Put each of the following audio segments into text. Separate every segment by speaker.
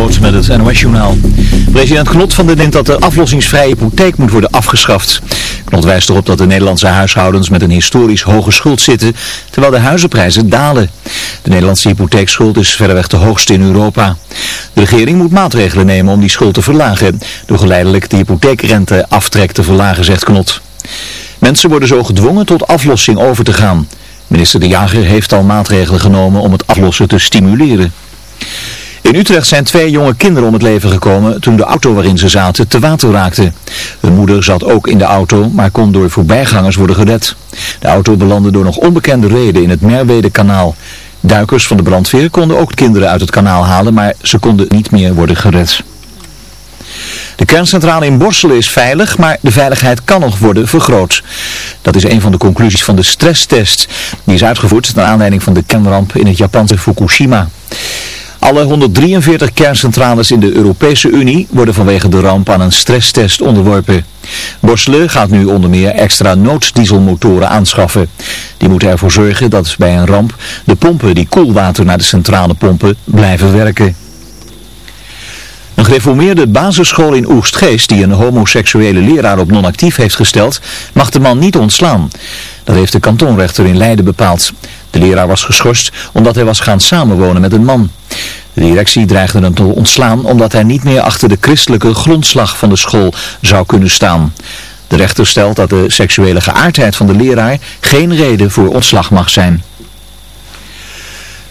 Speaker 1: Met het NOS Journaal. President Knot van de denkt dat de aflossingsvrije hypotheek moet worden afgeschaft. Knot wijst erop dat de Nederlandse huishoudens met een historisch hoge schuld zitten, terwijl de huizenprijzen dalen. De Nederlandse hypotheekschuld is verreweg de hoogste in Europa. De regering moet maatregelen nemen om die schuld te verlagen, door geleidelijk de hypotheekrenteaftrek te verlagen, zegt Knot. Mensen worden zo gedwongen tot aflossing over te gaan. Minister De Jager heeft al maatregelen genomen om het aflossen te stimuleren. In Utrecht zijn twee jonge kinderen om het leven gekomen toen de auto waarin ze zaten te water raakte. Hun moeder zat ook in de auto, maar kon door voorbijgangers worden gered. De auto belandde door nog onbekende reden in het Merwede-kanaal. Duikers van de brandweer konden ook kinderen uit het kanaal halen, maar ze konden niet meer worden gered. De kerncentrale in Borselen is veilig, maar de veiligheid kan nog worden vergroot. Dat is een van de conclusies van de stresstest. Die is uitgevoerd naar aanleiding van de kernramp in het Japanse Fukushima. Alle 143 kerncentrales in de Europese Unie worden vanwege de ramp aan een stresstest onderworpen. Borselen gaat nu onder meer extra nooddieselmotoren aanschaffen. Die moeten ervoor zorgen dat bij een ramp de pompen die koelwater naar de centrale pompen blijven werken. Een gereformeerde basisschool in Oegstgeest die een homoseksuele leraar op non-actief heeft gesteld, mag de man niet ontslaan. Dat heeft de kantonrechter in Leiden bepaald. De leraar was geschorst omdat hij was gaan samenwonen met een man. De directie dreigde hem te ontslaan omdat hij niet meer achter de christelijke grondslag van de school zou kunnen staan. De rechter stelt dat de seksuele geaardheid van de leraar geen reden voor ontslag mag zijn.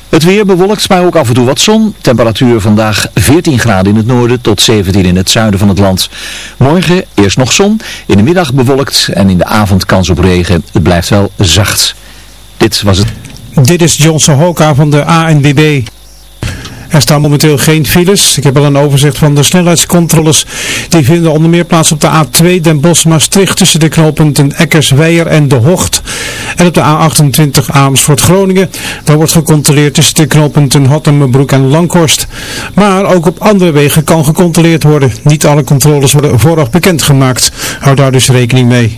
Speaker 1: Het weer bewolkt, maar ook af en toe wat zon. Temperatuur vandaag 14 graden in het noorden tot 17 in het zuiden van het land. Morgen eerst nog zon, in de middag bewolkt en in de avond kans op regen. Het blijft wel zacht. Dit was het.
Speaker 2: Dit is Johnson Hoka van de ANWB. Er staan momenteel geen files. Ik heb al een overzicht van de snelheidscontroles. Die vinden onder meer plaats op de A2 Den Bosch-Maastricht tussen de knooppunten Eckersweijer en De Hocht. En op de A28 Amersfoort-Groningen. Daar wordt gecontroleerd tussen de knooppunten Hottenbroek en Langhorst. Maar ook op andere wegen kan gecontroleerd worden. Niet alle controles worden vooraf bekendgemaakt. Hou daar dus rekening mee.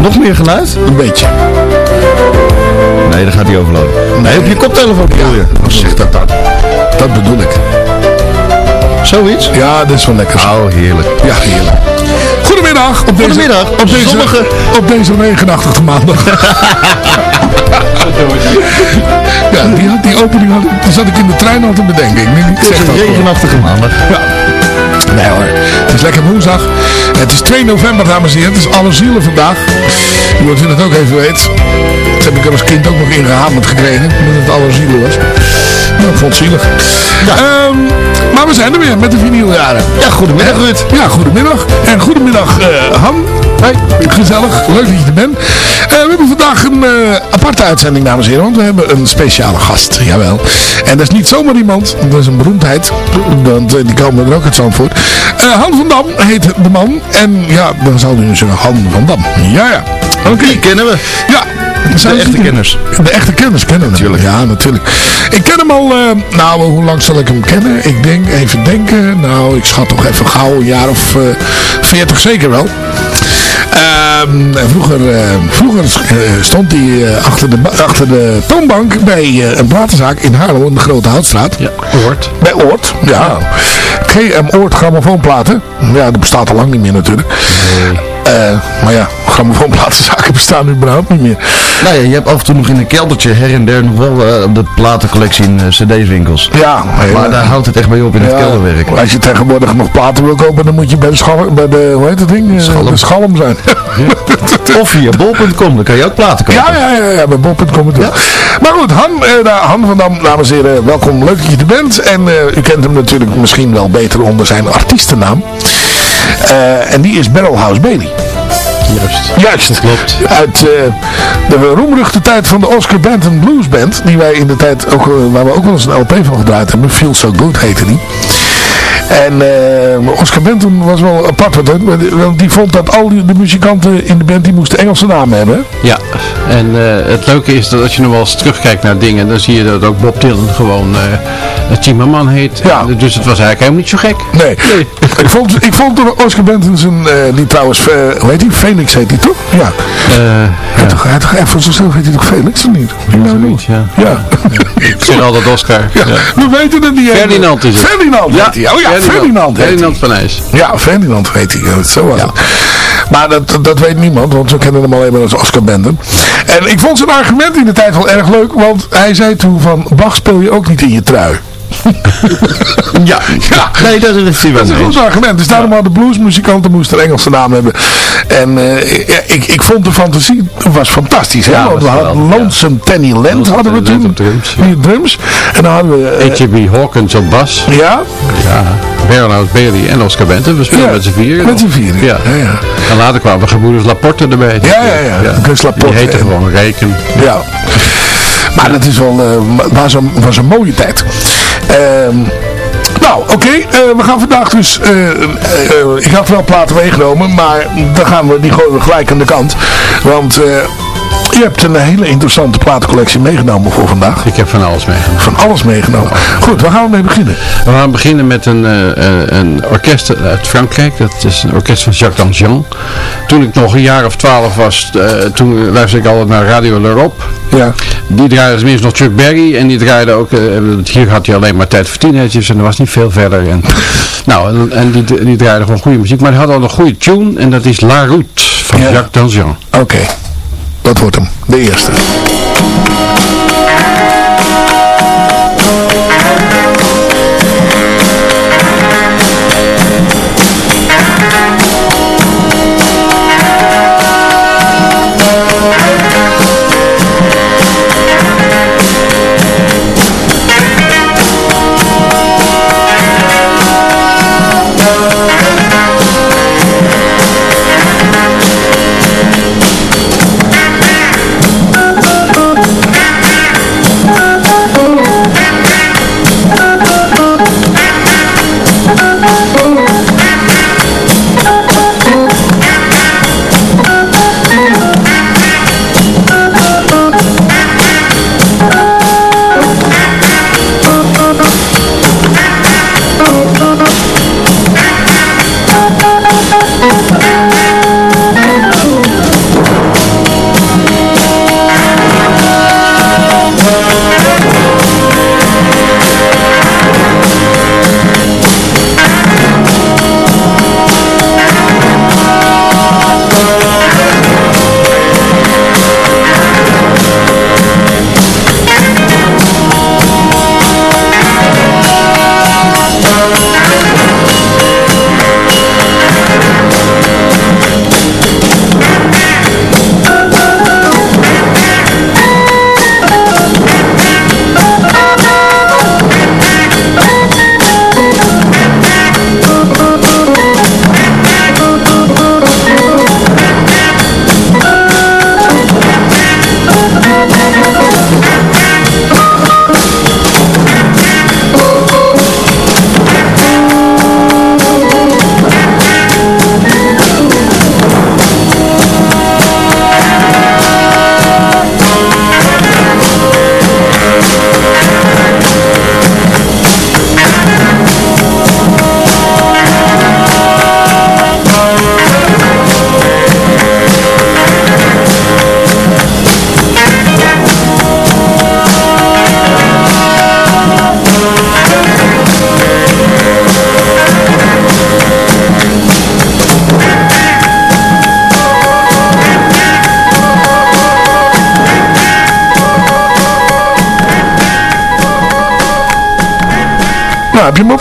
Speaker 3: Nog meer geluid?
Speaker 4: Een beetje.
Speaker 3: Nee, dan gaat hij overlopen. Nee, op je koptelefoon bedoel je?
Speaker 4: Ja, zeg dat dan. Dat bedoel ik.
Speaker 3: Zoiets?
Speaker 4: Ja, dat is wel lekker.
Speaker 3: Oh, heerlijk.
Speaker 4: Ja, heerlijk. Goedemiddag. Op deze,
Speaker 3: Goedemiddag.
Speaker 4: Op deze,
Speaker 3: Zonnige-
Speaker 4: op deze regenachtige maandag. ja, die, had- die opening had, ik- die zat ik in de trein al te bedenken. Ik, zeg dat
Speaker 3: regenachtige maandag.
Speaker 4: Ja. Nee hoor, het is lekker woensdag. Het is 2 november, dames en heren. Het is alle zielen vandaag. Zodat u dat ook even weet. heb ik er als kind ook nog ingehamerd gekregen. Omdat het allerzielig was. Nou, ik vond het zielig. Ehm, maar we zijn er weer met de vinyljaren.
Speaker 3: Ja, goedemiddag Ruud.
Speaker 4: Ja, goedemiddag. En goedemiddag eh, Han. Hey, gezellig. Leuk dat je er bent. Eh, we hebben vandaag een eh, aparte uitzending, dames en heren. Want we hebben een speciale gast. Jawel. En dat is niet zomaar iemand. Dat is een beroemdheid. Want die komen er ook uit Zandvoort. Eh Han van Dam heet de man. En ja, dan zou u zeggen Han van Dam. Ja, ja. Oké.
Speaker 3: Die kennen we.
Speaker 4: Ja.
Speaker 3: De echte kenners.
Speaker 4: De echte kenners kennen natuurlijk. Ja, natuurlijk. Ik ken hem al, eh, nou, hoe lang zal ik hem kennen? Ik denk, even denken. Nou, ik schat toch even gauw een jaar of eh, veertig zeker wel. En vroeger eh, vroeger eh, stond hij eh, achter, de, achter de toonbank bij eh, een platenzaak in Haarlem, in de Grote Houtstraat.
Speaker 3: Ja, Oort.
Speaker 4: Bij Oort, ja. GM Oort grammofoonplaten. Ja, dat bestaat al lang niet meer natuurlijk. Maar ja, grammofoonplatenzaken bestaan überhaupt niet meer.
Speaker 3: Nou ja, je hebt af en toe nog in een keldertje her en der nog wel eh, de platencollectie in eh, cd-winkels.
Speaker 4: Ja,
Speaker 3: Maar daar houdt het echt mee op in het
Speaker 4: Ja,
Speaker 3: kelderwerk.
Speaker 4: Als je tegenwoordig nog platen wil kopen, dan moet je bij de, schalm, bij de hoe heet dat ding? Eh,
Speaker 3: Schalm.
Speaker 4: De schalm zijn.
Speaker 3: Of via bol.com, dan kan je ook platen kopen.
Speaker 4: Ja, ja, ja, ja bij Bob.com natuurlijk. Maar goed, Han, nou, Han van Dam, dames en heren, welkom. Leuk dat je er bent. En u kent hem natuurlijk misschien wel beter onder zijn artiestennaam. En die is Barrelhouse Bailey.
Speaker 3: Juist.
Speaker 4: Juist.
Speaker 3: Klopt.
Speaker 4: Uit eh, de roemruchte tijd van de Oscar Benton Blues Band. Die wij in de tijd ook, eh, waar we ook wel eens een LP van gedraaid hebben. Feel So Good heette die. En eh, Oscar Benton was wel apart. Want, hij- want die vond dat al die, de muzikanten in de band die moesten Engelse namen hebben.
Speaker 5: Ja, en eh, het leuke is dat als je nog wel eens terugkijkt naar dingen, dan zie je dat ook Bob Dylan gewoon eh Timmerman heet.
Speaker 4: Ja.
Speaker 5: Dus het was eigenlijk helemaal niet zo gek.
Speaker 4: Nee. ik, vond, ik vond Oscar Benton zijn, eh, die trouwens, eh, hoe heet die? Felix heet die toch? Ja.
Speaker 5: Eh,
Speaker 4: Hij toch, hij toch, voor zichzelf heet hij toch Felix of niet? Nou,
Speaker 5: zoiets, ja.
Speaker 4: Ja.
Speaker 5: Ik zeg altijd Oscar.
Speaker 4: Ja,
Speaker 5: Ja.
Speaker 4: We weten het niet.
Speaker 5: Ferdinand is het.
Speaker 4: Ferdinand Oh ja, Ferdinand,
Speaker 5: Ferdinand van IJs.
Speaker 4: Ja, Ferdinand heet hij. Ja, Zo was het. Maar dat, dat weet niemand, want we kennen hem alleen maar als Oscar Benton. En ik vond zijn argument in de tijd wel erg leuk, want hij zei toen van, Bach speel je ook niet in je trui.
Speaker 3: Ja.
Speaker 4: Ja,
Speaker 3: Nee, dat is het
Speaker 4: Dat is een goed argument. Dus daarom hadden bluesmuzikanten moesten een Engelse naam hebben. En eh, ja, ik, ik vond de fantasie was fantastisch. Hè?
Speaker 5: Ja,
Speaker 4: Want we hadden
Speaker 5: geweldig, ja.
Speaker 4: Lonesome Tenny Land hadden we toen.
Speaker 5: Drums, ja.
Speaker 4: Drums. En dan hadden we... eh,
Speaker 5: H.J.B. Hawkins op bas.
Speaker 4: ja,
Speaker 5: Ja. Barrelhouse Bailey en Oscar Benton. We speelden
Speaker 4: Ja,
Speaker 5: met z'n vieren.
Speaker 4: met z'n vieren.
Speaker 5: Ja.
Speaker 4: Ja, ja.
Speaker 5: En later kwamen gebroeders Laporte erbij.
Speaker 4: Ja, ja, ja. Gus Laporte
Speaker 5: Die heette
Speaker 4: en-
Speaker 5: gewoon Reken.
Speaker 4: ja. Maar dat is wel, eh, was, een, was een mooie tijd. Ehm, nou, oké. eh, we gaan vandaag dus... eh, eh, ik had wel platen meegenomen, maar dan gaan we, die we gelijk aan de kant. Want je hebt een hele interessante platencollectie meegenomen voor vandaag.
Speaker 5: Ik heb van alles meegenomen.
Speaker 4: Van alles meegenomen. Goed, waar gaan we mee beginnen?
Speaker 5: We gaan beginnen met een, eh, eh, een orkest uit Frankrijk. Dat is een orkest van Jacques Danjean. Toen ik nog een jaar of twaalf was, eh, toen luisterde ik altijd naar Radio L'Europe.
Speaker 4: Ja.
Speaker 5: Die draaide tenminste nog Chuck Berry. En die draaide ook, hier had hij alleen maar tijd voor teenagers. En er was niet veel verder. En, nou, en, en die, die draaide gewoon goede muziek. Maar hij had al een goede tune. En dat is La Route van
Speaker 4: Ja.
Speaker 5: Jacques Danjean.
Speaker 4: Oké, dat wordt hem. De eerste.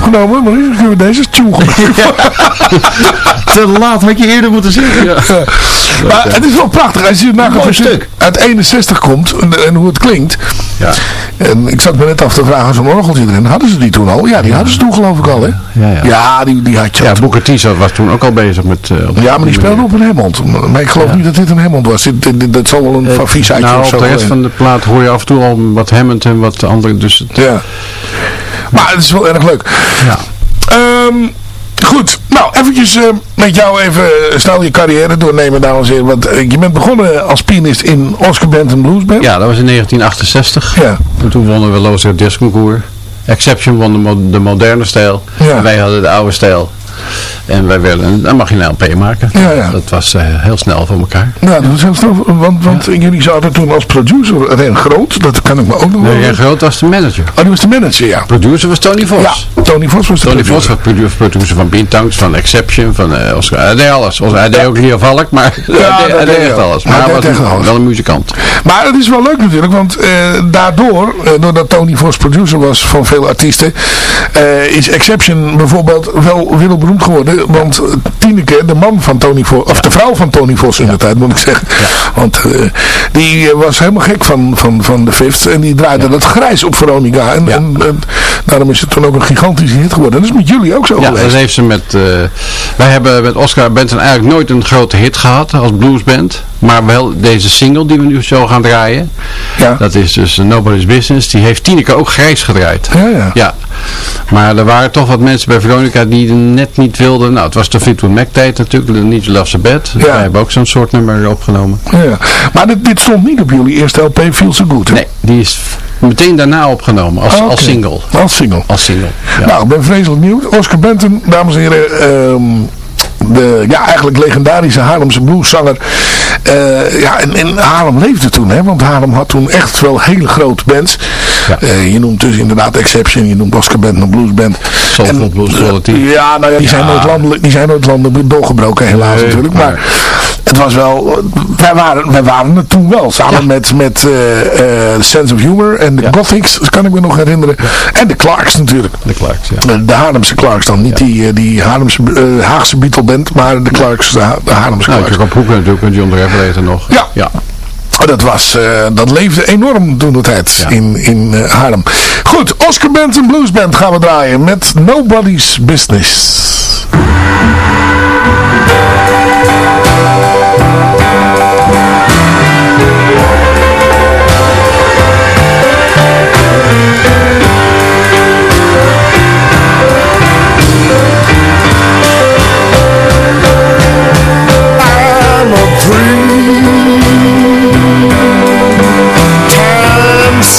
Speaker 4: Opgenomen? Maar nu kunnen we deze gebruiken.
Speaker 3: Te laat, had je eerder moeten zeggen.
Speaker 4: Maar het is wel prachtig. Als je het uit 61 komt en, en hoe het klinkt.
Speaker 5: Ja.
Speaker 4: En ik zat me net af te vragen, zo'n orgeltje erin. Hadden ze die toen al? Ja, die hadden ze toen geloof ik al, hè?
Speaker 5: Ja, ja.
Speaker 4: die, die had je
Speaker 5: Ja. Booker T was toen ook al bezig met... eh,
Speaker 4: Ja, maar die speelde op een Hammond. Maar ik geloof niet dat dit een Hammond was. Dit, dit- dit- dat zal wel een van vies uitje
Speaker 5: Nou,
Speaker 4: of
Speaker 5: op de rest van de plaat hoor je af en toe al wat Hammond en wat andere. Dus het-
Speaker 4: Ja. Maar het is wel erg leuk.
Speaker 5: Ja.
Speaker 4: Ehm, goed, nou eventjes eh, met jou even snel je carrière doornemen, dames en heren. Want eh, je bent begonnen als pianist in Oscar Benton Blues Band.
Speaker 5: ja, dat was in 1968.
Speaker 4: Ja.
Speaker 5: En toen wonnen we Loos Jazz Concours. Exception won de, mo- de moderne stijl.
Speaker 4: Ja.
Speaker 5: En wij hadden de oude stijl. En wij wilden een, marginaal P maken.
Speaker 4: Ja, ja.
Speaker 5: Dat was eh, heel snel voor elkaar.
Speaker 4: Nou, dat is heel snel, want, want jullie zaten toen als producer Ren Groot, dat kan ik me ook nog wel...
Speaker 5: Nee, Ren Groot was de manager.
Speaker 4: Oh, die was de manager, ja.
Speaker 5: Producer was Tony Vos.
Speaker 4: Ja, Tony Vos was de
Speaker 5: Tony
Speaker 4: producer.
Speaker 5: Vos was produ- producer van Beantanks, van Exception, van eh, Oscar. Hij deed alles. Oscar- Hij deed ook Leo Valk, maar hij deed-
Speaker 4: dat
Speaker 5: hij
Speaker 4: deed
Speaker 5: echt alles. Maar hij was
Speaker 4: echt
Speaker 5: een-
Speaker 4: alles.
Speaker 5: wel een muzikant.
Speaker 4: Maar het is wel leuk natuurlijk, want daardoor, doordat Tony Vos producer was van veel artiesten, is Exception bijvoorbeeld wel wereldberoemd geworden. Want eh, Tineke, de man van Tony Vos, of de vrouw van Tony Vos in de tijd moet ik zeggen. Want eh, die eh, was helemaal gek van, van, van de Fifth en die draaide dat grijs op Veronica. En, en, en daarom is het toen ook een gigantische hit geworden. En dat is met jullie ook zo
Speaker 5: Ja,
Speaker 4: geweest.
Speaker 5: dat heeft ze met... eh, wij hebben met Oscar Benton eigenlijk nooit een grote hit gehad als bluesband. Maar wel deze single die we nu zo gaan draaien.
Speaker 4: Ja.
Speaker 5: Dat is dus Nobody's Business. Die heeft Tineke ook grijs gedraaid.
Speaker 4: Ja, ja.
Speaker 5: Ja. Maar er waren toch wat mensen bij Veronica die het net niet wilden. Nou, het was de Fleetwood Mac tijd natuurlijk. Need to Love the Bed.
Speaker 4: Ja.
Speaker 5: Wij hebben ook zo'n soort nummer opgenomen.
Speaker 4: Ja. Maar dit, dit stond niet op jullie eerste LP Feel So Good. hè?
Speaker 5: Nee, die is meteen daarna opgenomen als,
Speaker 4: Ah,
Speaker 5: als single.
Speaker 4: Als single.
Speaker 5: Als single. Ja.
Speaker 4: Nou, ik ben vreselijk benieuwd. Oscar Benton, dames en heren, ehm, de ja, eigenlijk legendarische Haarlemse blueszanger. Eh, ja, en, en Haarlem leefde toen, hè, want Haarlem had toen echt wel hele grote bands.
Speaker 5: Ja.
Speaker 4: Eh, je noemt dus inderdaad Exception, je noemt Oscar Benton een bluesband.
Speaker 5: Soulful Blues Quality.
Speaker 4: eh, Ja, nou ja, die, Zijn nooit landelijk, die zijn nooit landelijk doorgebroken helaas
Speaker 5: Nee,
Speaker 4: natuurlijk.
Speaker 5: maar-
Speaker 4: Maar het was wel, wij waren, wij waren het toen wel, samen met, met Sense of Humor en de
Speaker 5: Ja.
Speaker 4: Gothics, dat kan ik me nog herinneren. En de Clarks natuurlijk.
Speaker 5: De Clarks, ja.
Speaker 4: De, de Haarlemse Clarks dan. Niet die, die Haarlemse, Haagse Beatle band, maar de Clarks, de, Ha- de Haarlemse
Speaker 5: Nou,
Speaker 4: Clarks.
Speaker 5: Jacob Hoeken natuurlijk en John de Revelator nog.
Speaker 4: Ja.
Speaker 5: ja.
Speaker 4: Oh, dat, was, eh, dat leefde enorm toen de tijd
Speaker 5: Ja.
Speaker 4: in, in eh, Haarlem. Goed, Oscar Benton Blues Band gaan we draaien met Nobody's Business.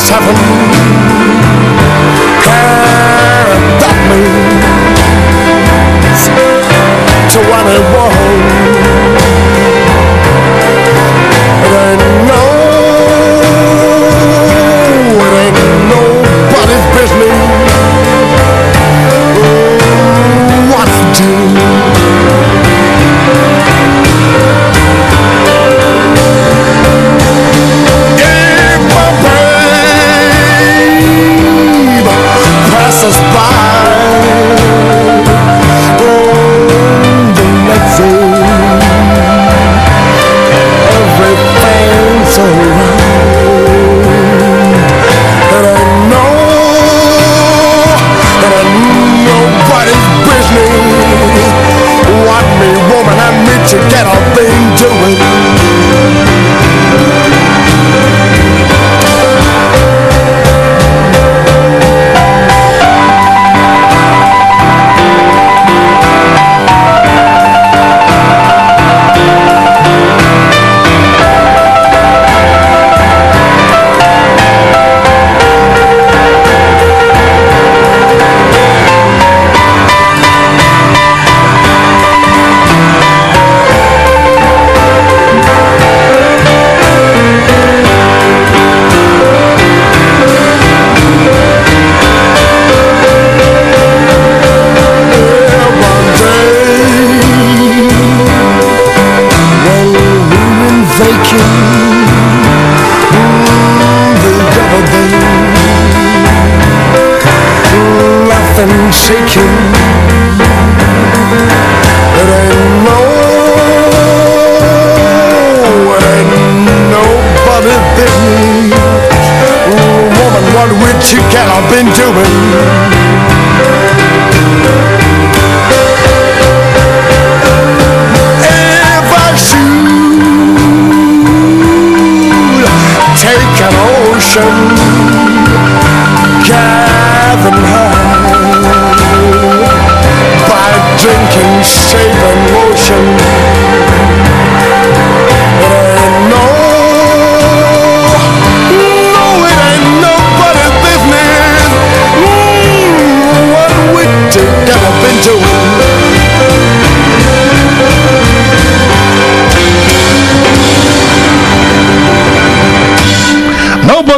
Speaker 4: what's happened Can't
Speaker 6: that means To what it was It ain't no It ain't nobody's business. What's due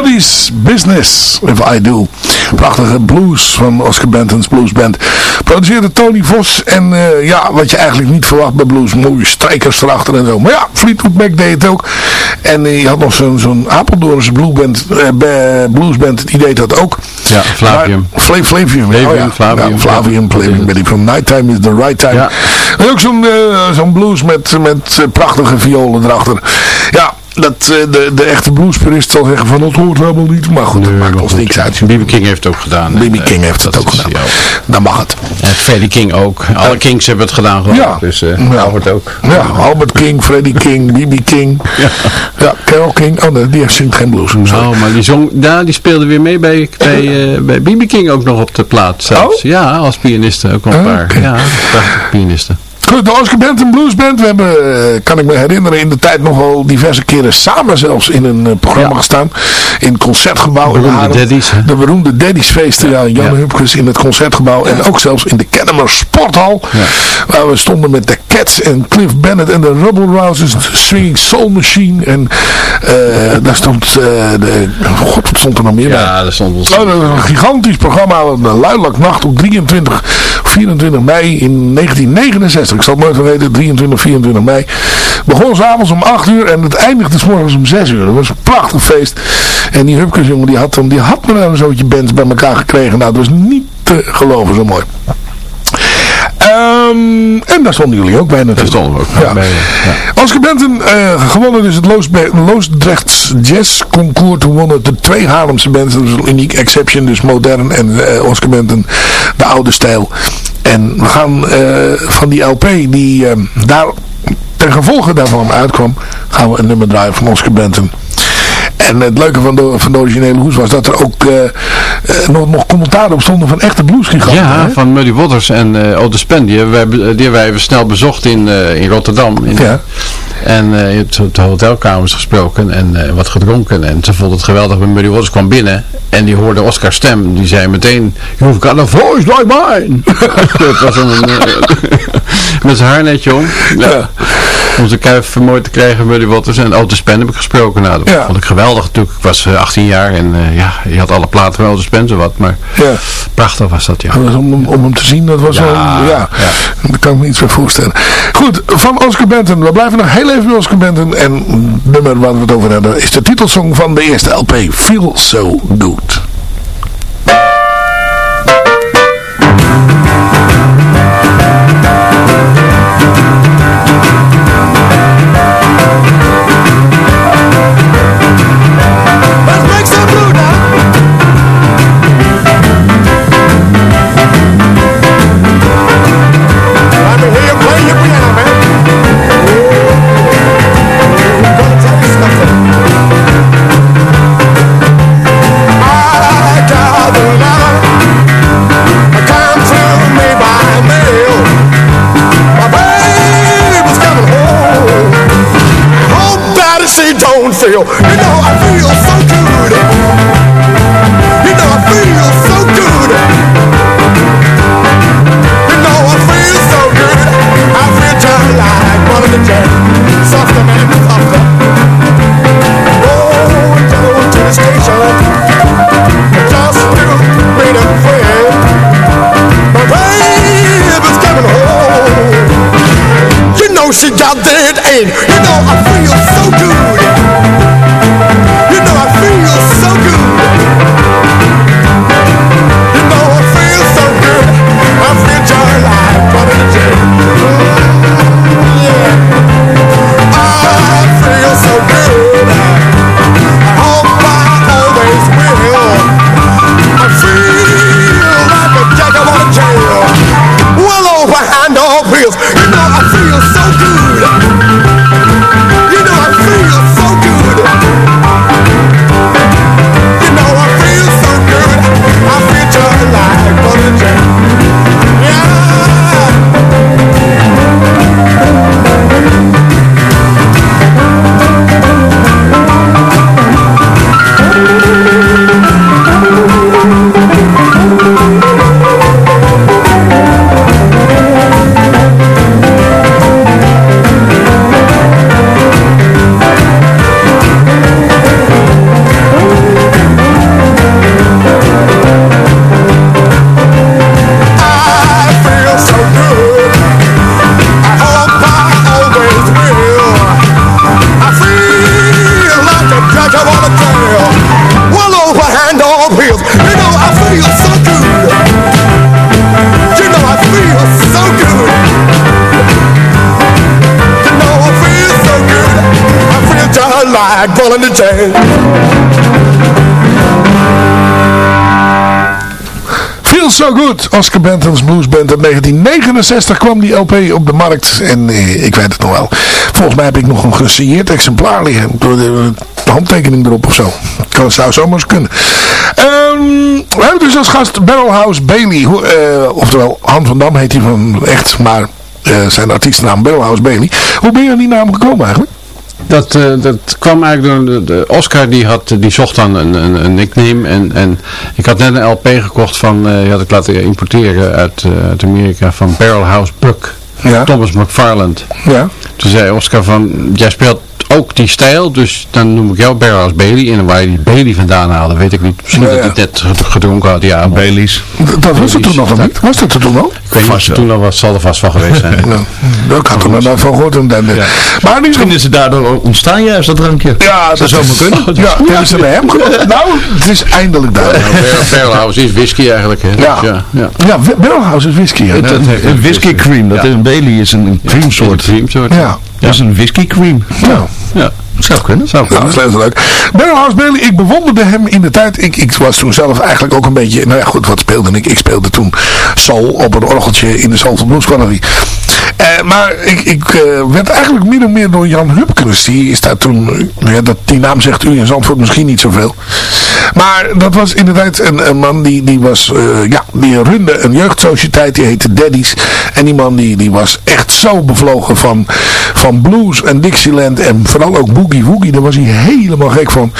Speaker 4: Nobody's Business If I Do. Prachtige blues van Oscar Benton's Blues Band. Produceerde Tony Vos. En eh, ja, wat je eigenlijk niet verwacht bij blues. Mooie strijkers erachter en zo. Maar ja, Fleetwood Mac deed het ook. En je had nog zo'n zo'n Apeldoornse bluesband, eh, ba- bluesband. Die deed dat ook.
Speaker 5: Ja, Flavium.
Speaker 4: Maar- Fla- Flavium.
Speaker 5: Flavium,
Speaker 4: oh ja.
Speaker 5: Flavium.
Speaker 4: Ja, Flavium, Flavium. Weet ik van Nighttime is the right time.
Speaker 5: Ja.
Speaker 4: En ook zo'n eh, zo'n blues met, met prachtige violen erachter. Ja, dat, eh, de, de echte bluespurist zal zeggen van dat hoort helemaal niet. Maar goed, dat maakt ons niks uit.
Speaker 5: B.B. King heeft het ook gedaan.
Speaker 4: B.B.
Speaker 5: En,
Speaker 4: King heeft het ook gedaan. Dan mag het.
Speaker 5: En Freddie King ook. Alle Kings hebben het gedaan geloof
Speaker 4: Ja.
Speaker 5: Dus eh
Speaker 4: Ja.
Speaker 5: Albert ook.
Speaker 4: Ja, Albert King, Freddie King, B.B. King. Ja. Carol King. Oh nee, die zingt geen blues. Sorry.
Speaker 5: Oh, maar die, zong, ja, die speelde weer mee bij, bij, eh, bij B.B. King ook nog op de plaat zelfs.
Speaker 4: Oh?
Speaker 5: Ja, als pianiste ook wel een
Speaker 4: Ah,
Speaker 5: paar. Ja, prachtige pianisten.
Speaker 4: Goed, de Oscar Band en Blues Band. We hebben, eh, kan ik me herinneren, in de tijd nogal diverse keren samen zelfs in een eh, programma
Speaker 5: Ja.
Speaker 4: gestaan. In het Concertgebouw. in
Speaker 5: Beroemde. Daddies?
Speaker 4: De beroemde Daddies feesten. Ja, Jan
Speaker 5: Ja.
Speaker 4: Hupkes in het Concertgebouw. En ook zelfs in de Kennemer Sporthal. Waar we stonden met de Cats en Cliff Bennett en de Rubble Rousers. De Swinging Soul Machine. En eh, daar stond, de, god, wat stond er nog meer bij?
Speaker 5: Ja, dat stond
Speaker 4: dat was een gigantisch programma. Een Luidelijk Nacht op 23, 24 mei in 1969. Ik zal het nooit vergeten. 23, 24 mei. Begon s'avonds om 8 uur en het eindigde s morgens om 6 uur. Dat was een prachtig feest. En die Hupkes jongen die had, hem- die had me nou een zootje bands bij elkaar gekregen. Nou, dat was niet te geloven zo mooi. Ehm, en daar stonden jullie ook bij natuurlijk.
Speaker 5: Daar stonden we ook
Speaker 4: Ja.
Speaker 5: bij, ja.
Speaker 4: Oscar Benton eh, gewonnen dus het Loosdrechts Jazz Concours. Toen wonnen de twee Haarlemse bands. Dat was een unique exception. Dus modern en eh, Oscar Benton de oude stijl. En we gaan eh, van die LP die eh, daar ten gevolge daarvan uitkwam. Gaan we een nummer draaien van Oscar Benton. En het leuke van de, van de originele hoes was dat er ook eh, eh, nog, nog commentaar op stonden van echte bluesgiganten.
Speaker 5: Ja,
Speaker 4: hè?
Speaker 5: van Muddy Waters en eh Otis Spen. Die hebben wij, die hebben wij even snel bezocht in, eh, in Rotterdam. In,
Speaker 4: Ja.
Speaker 5: En eh, in het- de hotelkamers gesproken en wat gedronken. En ze vond het geweldig. Maar Muddy Waters kwam binnen en die hoorde Oscar stem. Die zei meteen, you've got a voice like mine. dat was een, eh, met zijn haarnetje om. Ja. Om zijn kuif mooi te krijgen, Muddy Waters. En Otis Spen heb ik gesproken. Nou, dat
Speaker 4: Ja.
Speaker 5: vond ik geweldig natuurlijk. Ik was eh, 18 jaar en eh, ja, je had alle platen van Otis Spen wat. Maar
Speaker 4: Ja.
Speaker 5: prachtig was dat, ja.
Speaker 4: Om, hem- om hem te zien, dat was
Speaker 5: Ja,
Speaker 4: wel, ja,
Speaker 5: ja.
Speaker 4: daar kan ik me iets bij voorstellen. Goed, van Oscar Benton, we blijven nog heel even bij Oscar Benton. En het nummer waar we het over hebben is de titelsong van de eerste LP, Feel So Good.
Speaker 6: She don't feel. Oh, you know I feel so good. You know I feel so good. You know I feel so good. I feel just like one of the jazz. Softer man, softer. Oh, go to the station. Just to meet a friend. My baby's coming home. You know she got that and you know I like the chain.
Speaker 4: Feels So Good, Oscar Benton's Blues Band. In 1969 kwam die LP op de markt. En eh, ik weet het nog wel. Volgens mij heb ik nog een gesigneerd exemplaar liggen. Door de, handtekening erop of zo. Kan, zou zomaar eens kunnen. Ehm, we hebben dus als gast Barrelhouse Bailey. Eh, oftewel, Han van Dam heet hij van echt. Maar eh, zijn artiestennaam Barrelhouse Bailey. Hoe ben je aan die naam gekomen eigenlijk?
Speaker 5: Dat, eh, dat kwam eigenlijk door de, de Oscar, die, had, die zocht dan een, een, een nickname. En, en ik had net een LP gekocht van, eh, die had ik laten importeren uit, eh, uit Amerika, van Barrelhouse Buck.
Speaker 4: Ja.
Speaker 5: Thomas McFarland.
Speaker 4: Ja.
Speaker 5: Toen zei Oscar van, jij speelt ook die stijl, dus dan noem ik jou Barrelhouse Bailey. En dan waar je die Bailey vandaan haalde, weet ik niet. Misschien
Speaker 4: Ja,
Speaker 5: dat
Speaker 4: ja.
Speaker 5: hij het net gedronken had, ja. Baileys.
Speaker 4: Dat was het toen nog niet. Was dat er toen al?
Speaker 5: Ik weet niet of het toen al was, zal er vast wel geweest zijn.
Speaker 4: Nou, ik had er nog van gehoord. Dan, Maar nu
Speaker 3: Misschien is het daardoor ontstaan juist, dat drankje.
Speaker 4: Ja, dat
Speaker 3: zou zomaar
Speaker 4: is-
Speaker 3: kunnen.
Speaker 4: Ja, hebben ze bij hem? Nou, het is eindelijk duidelijk.
Speaker 5: Barrelhouse is whisky eigenlijk. Hè?
Speaker 4: Ja.
Speaker 5: Ja, ja.
Speaker 4: Ja, Barrelhouse is whisky. hè?
Speaker 3: Het- het- Een whisky cream, dat is een Bailey is een, een creamsoort.
Speaker 5: creamsoort.
Speaker 4: Ja.
Speaker 3: Dat is een whisky cream.
Speaker 4: Nou,
Speaker 5: Ja.
Speaker 3: Zou kunnen.
Speaker 5: Zou
Speaker 4: nou, dat is leuk. Barrelhouse Bailey, ik bewonderde hem in de tijd. Ik, ik was toen zelf eigenlijk ook een beetje... Nou ja, goed, wat speelde ik? Ik speelde toen soul op een orgeltje in de Salford Blues Gallery. Eh, maar ik, ik eh, werd eigenlijk min of meer door Jan Hupkens. Die is daar toen... eh, Ja, dat, die naam zegt u in Zandvoort misschien niet zoveel. Maar dat was inderdaad een, een man die, die was... eh, ja, die runde een jeugdsociëteit. Die heette Daddies. En die man die, die was echt zo bevlogen van, van blues en Dixieland. En vooral ook boogie woogie. Daar was hij helemaal gek van.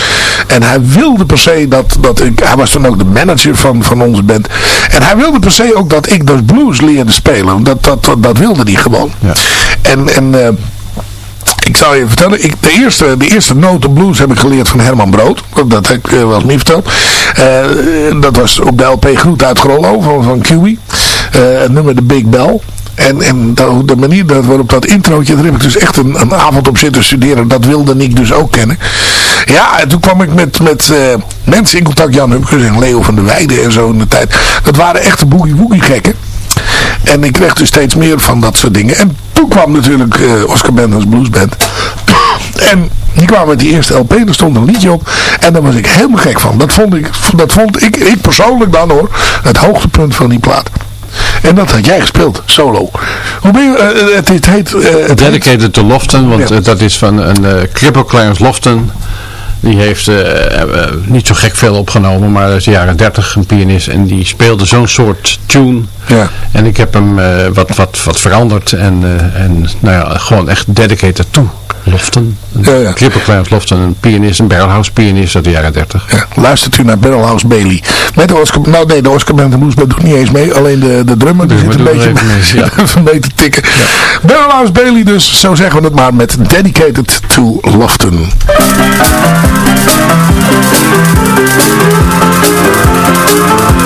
Speaker 4: En hij wilde per se dat... dat ik, hij was dan ook de manager van, van onze band. En hij wilde per se ook dat ik dus blues leerde spelen. Dat, dat, dat, dat wilde hij gewoon. En... en eh, ik zou je vertellen, ik, de, eerste, de eerste noten blues heb ik geleerd van Herman Brood. Dat heb ik eh, wel eens meer verteld. Eh, dat was op de LP Groet uit Grollo van, van. Eh, het nummer The Big Bell. En, en de, de manier waarop dat introotje, daar heb ik dus echt een, een avond op zitten studeren. Dat wilde ik dus ook kennen. Ja, en toen kwam ik met, met mensen in contact. Jan Hupkes en Leo van der Weijden en zo in de tijd. Dat waren echte boogie-woogie gekken. En ik kreeg dus steeds meer van dat soort dingen. En toen kwam natuurlijk eh, Oscar Benton's Blues Band. En die kwam met die eerste LP, er stond een liedje op. En daar was ik helemaal gek van. Dat vond ik, dat vond ik, ik persoonlijk dan hoor, het hoogtepunt van die plaat. En dat had jij gespeeld, solo. Hoe ben je, eh, het, het heet... eh, het heet
Speaker 5: Dedicated to Lofton, want
Speaker 4: Ja.
Speaker 5: eh, dat is van een uh, Cripple Clarence Lofton. Die heeft eh, eh, niet zo gek veel opgenomen, maar dat is de jaren 30 een pianist. En die speelde zo'n soort tune.
Speaker 4: Ja.
Speaker 5: En ik heb hem eh, wat, wat, wat veranderd en, eh, en nou ja, gewoon echt dedicated to Lofton.
Speaker 4: Ja, ja.
Speaker 5: Cripple Clarence Lofton, een pianist, een barrelhouse pianist uit de jaren 30.
Speaker 4: Ja, luistert u naar Barrelhouse Bailey. Met de Oscar, nou nee, de Oscar Band Blues doet niet eens mee. Alleen de, de drummer, die zit een beetje,
Speaker 5: mee, ja.
Speaker 4: mee te tikken. Barrelhouse Bailey dus, zo zeggen we het maar, met Dedicated to Lofton.
Speaker 6: Thank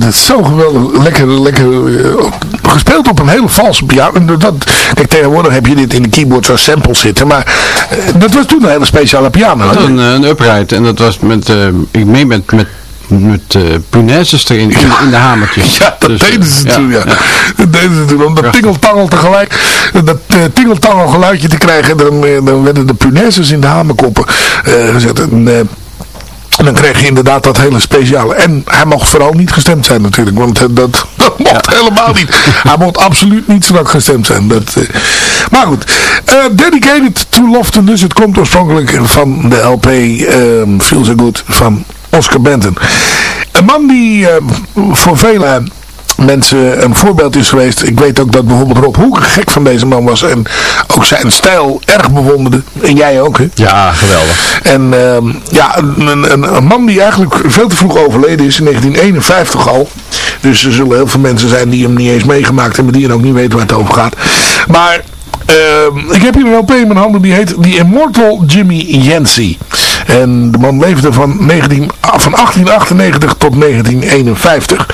Speaker 4: vind het zo geweldig. Lekker, lekker eh, gespeeld op een hele valse piano. Dat, kijk, tegenwoordig heb je dit in de keyboard zoals samples zitten. Maar eh, dat was toen een hele speciale piano.
Speaker 5: Dat een, een upright en dat was met, eh, ik meen met, met met uh, punaises erin, in, in, de hamertjes.
Speaker 4: Ja, dat dus, deden ze toen, ja. ja. Dat deden ze toen, om dat tingeltangel tegelijk, dat uh, tingeltangel geluidje te krijgen, dan, dan werden de punaises in de hamerkoppen uh, gezet. En, en dan kreeg je inderdaad dat hele speciale. En hij mocht vooral niet gestemd zijn natuurlijk. Want dat, dat mocht helemaal niet. Hij mocht absoluut niet strak gestemd zijn. Dat, uh, maar goed. Uh, dedicated to Lofton. Dus het komt oorspronkelijk van de LP um, Feel So Good van Oscar Benton. Een man die uh, voor vele mensen een voorbeeld is geweest. Ik weet ook dat bijvoorbeeld Rob Hoek gek van deze man was. En ook zijn stijl erg bewonderde. En jij ook, hè?
Speaker 5: Ja, geweldig.
Speaker 4: En uh, ja, een, een, een, man die eigenlijk veel te vroeg overleden is. In 1951 al. Dus er zullen heel veel mensen zijn die hem niet eens meegemaakt hebben. Die er ook niet weten waar het over gaat. Maar... Uh, ik heb hier een LP in mijn handen die heet The Immortal Jimmy Yancey. En de man leefde van, 19, van 1898 tot 1951.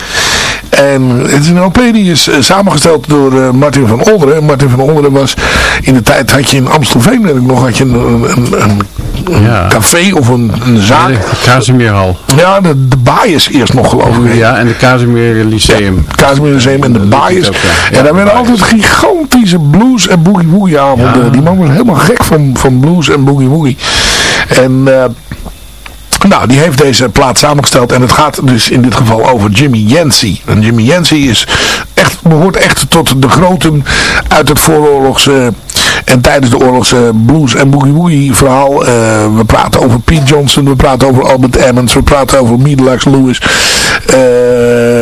Speaker 4: En het is een LP die is uh, samengesteld door uh, Martin van Olderen. Martin van Olderen was in de tijd had je in Amstelveen weet ik nog had je een, een, een, een ja. café of een, een zaak.
Speaker 5: Nee, de.
Speaker 4: Ja, de, de Baaiers eerst nog geloof ik.
Speaker 5: Ja, en de Casimir Lyceum.
Speaker 4: Ja, Casimir Lyceum en de Baaiers. Ja, daar werden altijd gigantische blues en boogie woogie avonden. Ja. Die man was helemaal gek van, van blues en boogie woogie. En... Uh, nou, die heeft deze plaat samengesteld en het gaat dus in dit geval over Jimmy Yancey. En Jimmy Yancey is echt, behoort echt tot de groten uit het vooroorlogse en tijdens de oorlogse blues en boogie woogie verhaal. Uh, we praten over Pete Johnson, we praten over Albert Emmons, we praten over Meadlax Lewis. Uh,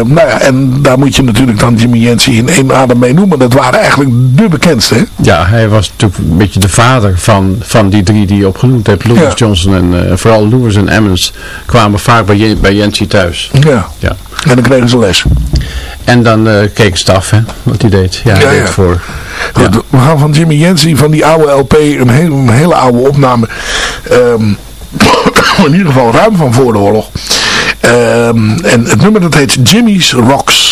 Speaker 4: nou ja, en daar moet je natuurlijk dan Jimmy Yancey in één adem mee noemen. Dat waren eigenlijk de bekendste. Hè?
Speaker 5: Ja, hij was natuurlijk een beetje de vader van, van die drie die je opgenoemd hebt. Lewis ja. Johnson en uh, vooral Lewis en Emmons kwamen vaak bij, bij Yancey thuis.
Speaker 4: Ja. ja. En dan kregen ze les.
Speaker 5: En dan uh, keek ze af, hè, wat hij deed. Ja, hij ja, deed ja. voor.
Speaker 4: Goed, we gaan van Jimmy Yancey, van die oude LP, een, heel, een hele oude opname. Um, in ieder geval ruim van voor de oorlog. Um, en het nummer dat heet Jimmy's Rocks.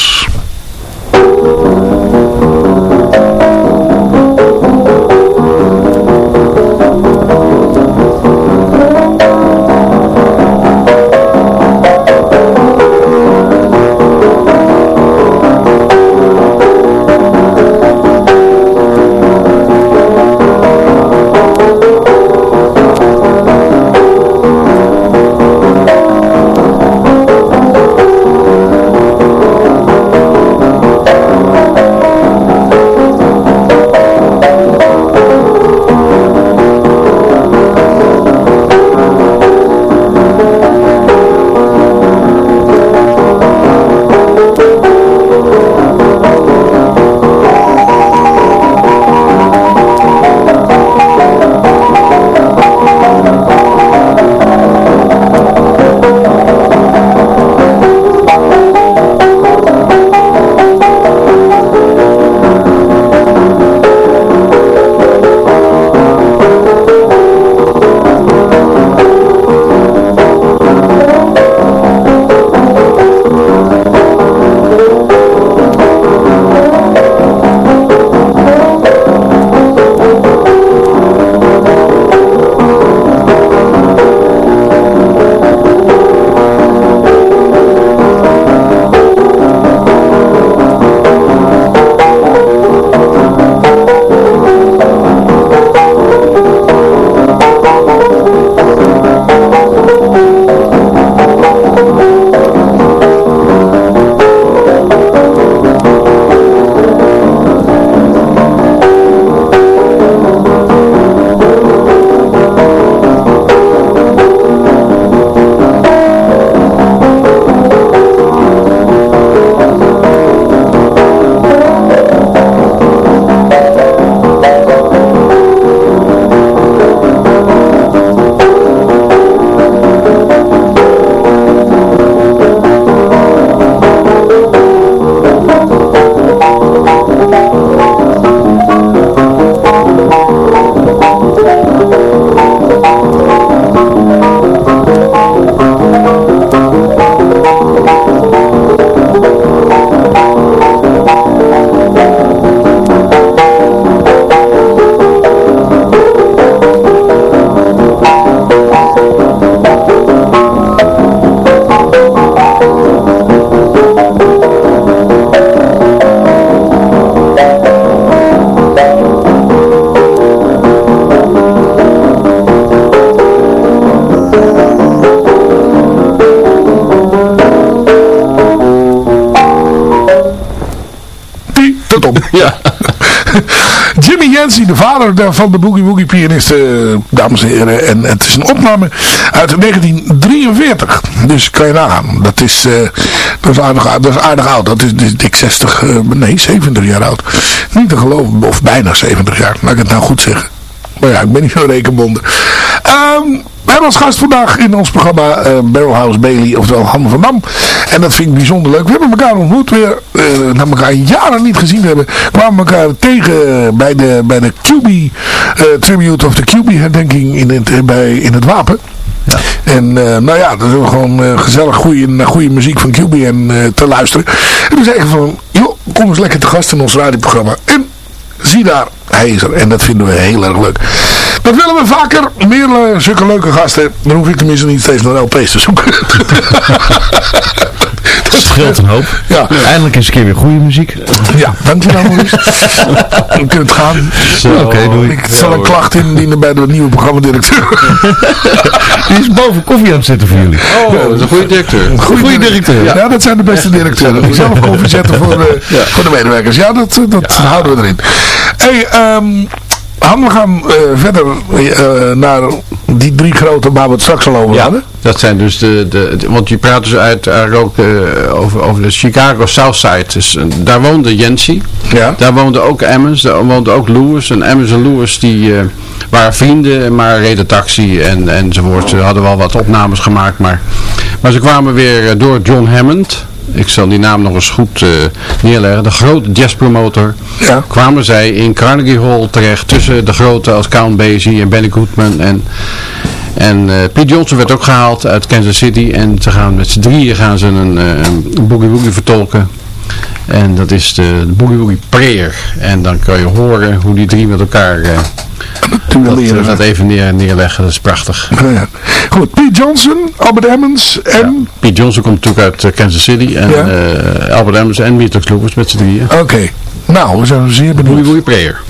Speaker 4: De vader van de Boogie Woogie pianist, eh, dames en heren. En het is een opname uit 1943. Dus kan je nagaan. Dat is, eh, dat is, aardig, dat is aardig oud. Dat is, is dik 60, eh, nee 70 jaar oud. Niet te geloven, of bijna 70 jaar. Laat ik het nou goed zeggen. Maar ja, ik ben niet zo rekenbonden. Ehm, we hebben als gast vandaag in ons programma eh Barrelhouse Bailey, oftewel Han van Dam. En dat vind ik bijzonder leuk. We hebben elkaar ontmoet weer, eh na elkaar jaren niet gezien hebben. kwamen elkaar tegen bij de, bij de QB eh, Tribute of de QB herdenking in het, bij, in het Wapen. En eh, nou ja, dat is gewoon gezellig goede, goede muziek van QB en, te luisteren. En toen zei ik van, joh, kom eens lekker te gast in ons radioprogramma. En zie daar, hij is er. En dat vinden we heel erg leuk. Dat willen we vaker. Meer eh, zulke leuke gasten. Dan hoef ik tenminste niet steeds naar LP's te zoeken.
Speaker 3: Dat scheelt een hoop.
Speaker 4: Ja.
Speaker 3: Eindelijk eens een keer weer goede muziek.
Speaker 4: Ja, dankjewel Maurice. Je kunt gaan.
Speaker 3: Oké, doei.
Speaker 4: Ik zal een klacht indienen bij de nieuwe programmadirecteur.
Speaker 3: Die is boven koffie aan het zetten voor jullie.
Speaker 5: Oh, dat is een goede directeur.
Speaker 4: Goede directeur. Ja. dat zijn de beste directeuren. Die zelf koffie zetten voor, eh, voor de medewerkers. Ja, dat, eh, dat houden we erin. hey, ehm Han, we gaan eh, verder eh, naar die drie grote waar we het straks al over
Speaker 5: Ja,
Speaker 4: hadden.
Speaker 5: dat zijn dus de, de, de- want je praat dus uit, eigenlijk ook eh, over, over de Chicago Southside. Dus, daar woonde Yancey.
Speaker 4: Ja.
Speaker 5: Daar woonde ook Emmons, daar woonde ook Lewis. En Emmons en Lewis die waren vrienden, maar reden taxi en, enzovoort. Ze hadden wel wat opnames gemaakt, maar, maar ze kwamen weer door John Hammond. Ik zal die naam nog eens goed eh, neerleggen. De grote jazzpromotor.
Speaker 4: Ja.
Speaker 5: Kwamen zij in Carnegie Hall terecht tussen de grote als Count Basie en Benny Goodman en... En eh, Pete Johnson werd ook gehaald uit Kansas City. En ze gaan met z'n drieën gaan ze een, eh, een boogie woogie vertolken. En dat is de Boogie Woogie Prayer. En dan kan je horen hoe die drie met elkaar eh, dat,
Speaker 4: leren.
Speaker 5: dat even neer, neerleggen. Dat is prachtig.
Speaker 4: Ja. Goed, Pete Johnson, Albert Emmons en...
Speaker 5: Pete Johnson komt natuurlijk uit eh, Kansas City. En
Speaker 4: Ja.
Speaker 5: eh, Albert Emmons en Beatrix Lewis met z'n drieën.
Speaker 4: Oké. Nou, we zijn zeer benieuwd.
Speaker 5: Boogie Prayer.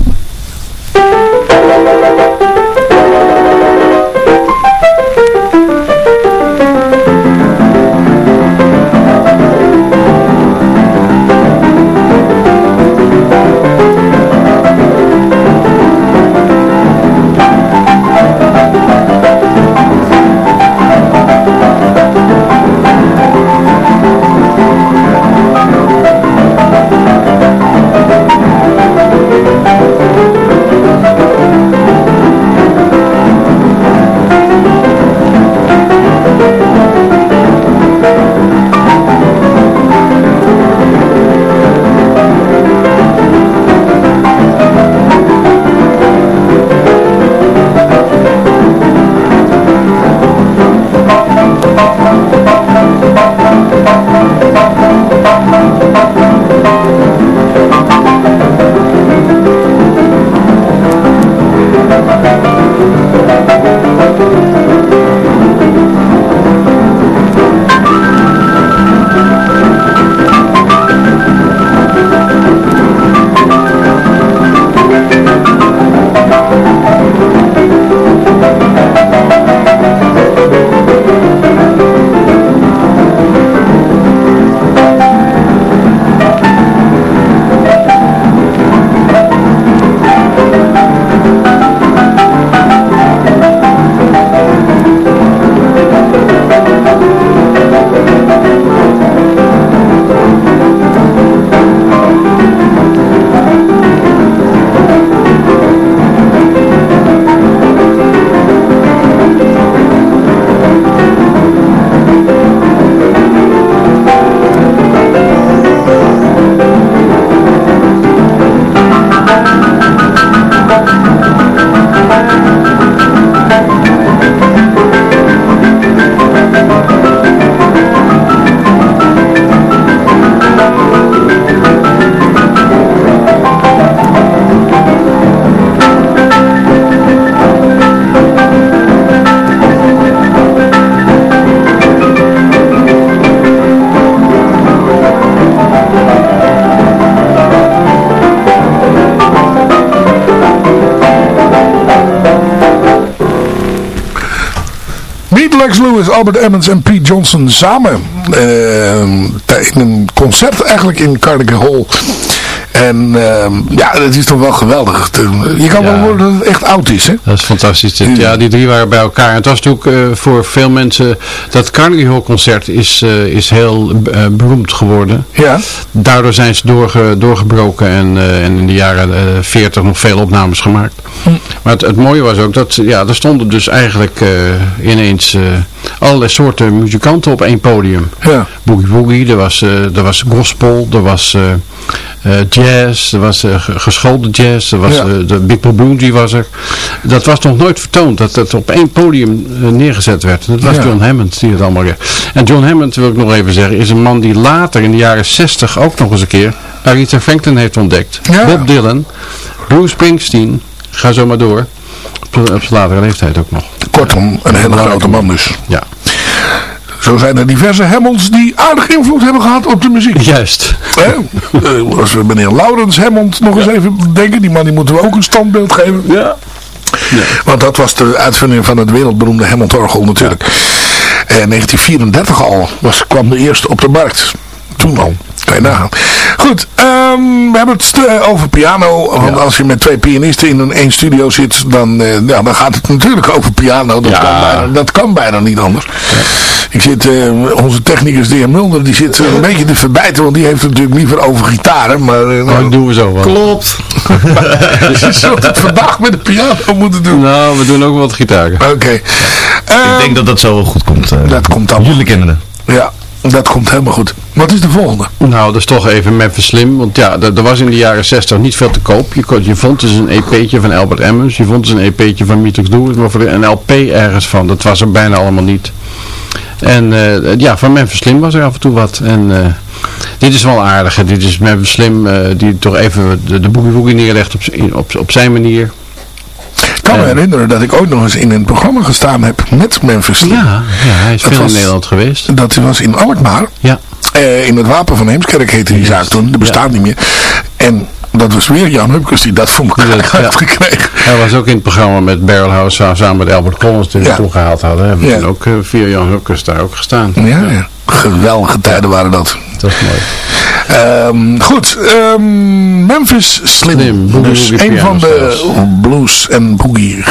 Speaker 4: Albert Emmons en Pete Johnson samen. eh, in een concert eigenlijk in Carnegie Hall. En ehm, ja, dat is toch wel geweldig. Je kan wel horen dat het echt oud is, hè?
Speaker 5: Dat is fantastisch. Dit. Ja, die drie waren bij elkaar. En het was natuurlijk eh, voor veel mensen... Dat Carnegie Hall concert is, eh, is heel beroemd geworden.
Speaker 4: Ja.
Speaker 5: Daardoor zijn ze doorge, doorgebroken en, en in de jaren 40 nog veel opnames gemaakt.
Speaker 4: Hm.
Speaker 5: Maar het, het, mooie was ook dat ja, er stonden dus eigenlijk ineens allerlei soorten muzikanten op één podium.
Speaker 4: Ja.
Speaker 5: Boogie Woogie, er was, er was gospel, er was... Uh, jazz, er was geschoolde jazz, er was
Speaker 4: Ja.
Speaker 5: de Big die was er. Dat was nog nooit vertoond, dat het op één podium neergezet werd. Dat was
Speaker 4: Ja.
Speaker 5: John Hammond die het allemaal... En John Hammond, wil ik nog even zeggen, is een man die later in de jaren 60 ook nog eens een keer Aretha Franklin heeft ontdekt.
Speaker 4: Ja.
Speaker 5: Bob Dylan, Bruce Springsteen, ga zo maar door. Op, op zijn latere leeftijd ook nog.
Speaker 4: Kortom, een hele grote man dus.
Speaker 5: Ja.
Speaker 4: Zo zijn er diverse Hammonds die aardig invloed hebben gehad op de muziek.
Speaker 5: Juist.
Speaker 4: Eh, als we meneer Laurens Hammond nog eens even denken, die man die moeten we ook een standbeeld geven.
Speaker 5: Ja.
Speaker 4: Want dat was de uitvinding van het wereldberoemde Hammond-orgel natuurlijk. Eh, 1934 al was, kwam de eerste op de markt. Toen al. Kan je nagaan. Goed, ehm, we hebben het eh, over piano. Want als je met twee pianisten in een één studio zit, dan, eh, ja, dan gaat het natuurlijk over piano. Dat,
Speaker 5: Ja.
Speaker 4: kan, bijna, dat kan bijna niet anders. Ik zit, eh, onze technicus de heer Mulder, die zit een beetje te verbijten, want die heeft het natuurlijk liever over gitaren. Maar,
Speaker 5: dat doen we zo wel.
Speaker 1: Klopt.
Speaker 4: dus je zult het vandaag met de piano moeten doen.
Speaker 5: Nou, we doen ook wat gitaren.
Speaker 4: Oké.
Speaker 1: Ik denk dat dat zo wel goed komt.
Speaker 4: Dat komt allemaal.
Speaker 3: Jullie kennen het.
Speaker 4: Ja, dat komt helemaal goed. Wat is de volgende?
Speaker 5: Nou, dat is toch even Memphis Slim. Want ja, er was in de jaren 60 niet veel te koop. Je, kon, je vond dus een EP'tje van Albert Emmons. Je vond dus een EP'tje van Metrix Lewis. Maar voor een LP ergens van, dat was er bijna allemaal niet. En eh, ja, van Memphis Slim was er af en toe wat. En eh, dit is wel aardig. Dit is Memphis Slim eh, die toch even de, de woogie neerlegt op, op, op zijn manier.
Speaker 4: Ik kan me herinneren dat ik ooit nog eens in een programma gestaan heb met Memphis Slim.
Speaker 5: Ja, ja hij is
Speaker 4: Dat
Speaker 5: veel
Speaker 4: was-
Speaker 5: in Nederland geweest.
Speaker 4: Dat was in Alkmaar.
Speaker 5: Ja.
Speaker 4: Eh, in het Wapen van Heemskerk heette die zaak toen. Dat bestaat niet meer. En dat was weer Jan Hupkes die dat voor elkaar
Speaker 5: Ja,
Speaker 4: had gekregen.
Speaker 5: Hij was ook in het programma met Barrelhouse sa- samen met Albert Collins die we
Speaker 4: Ja.
Speaker 5: toen gehaald hadden. Hebben we toen ook eh, via Jan Hukkers daar ook gestaan.
Speaker 4: Ja, ja. geweldige tijden waren dat.
Speaker 5: Dat is mooi.
Speaker 4: Ehm, goed, ehm, Memphis Slim.
Speaker 5: Slim, boogie
Speaker 4: dus een van de blues en boogie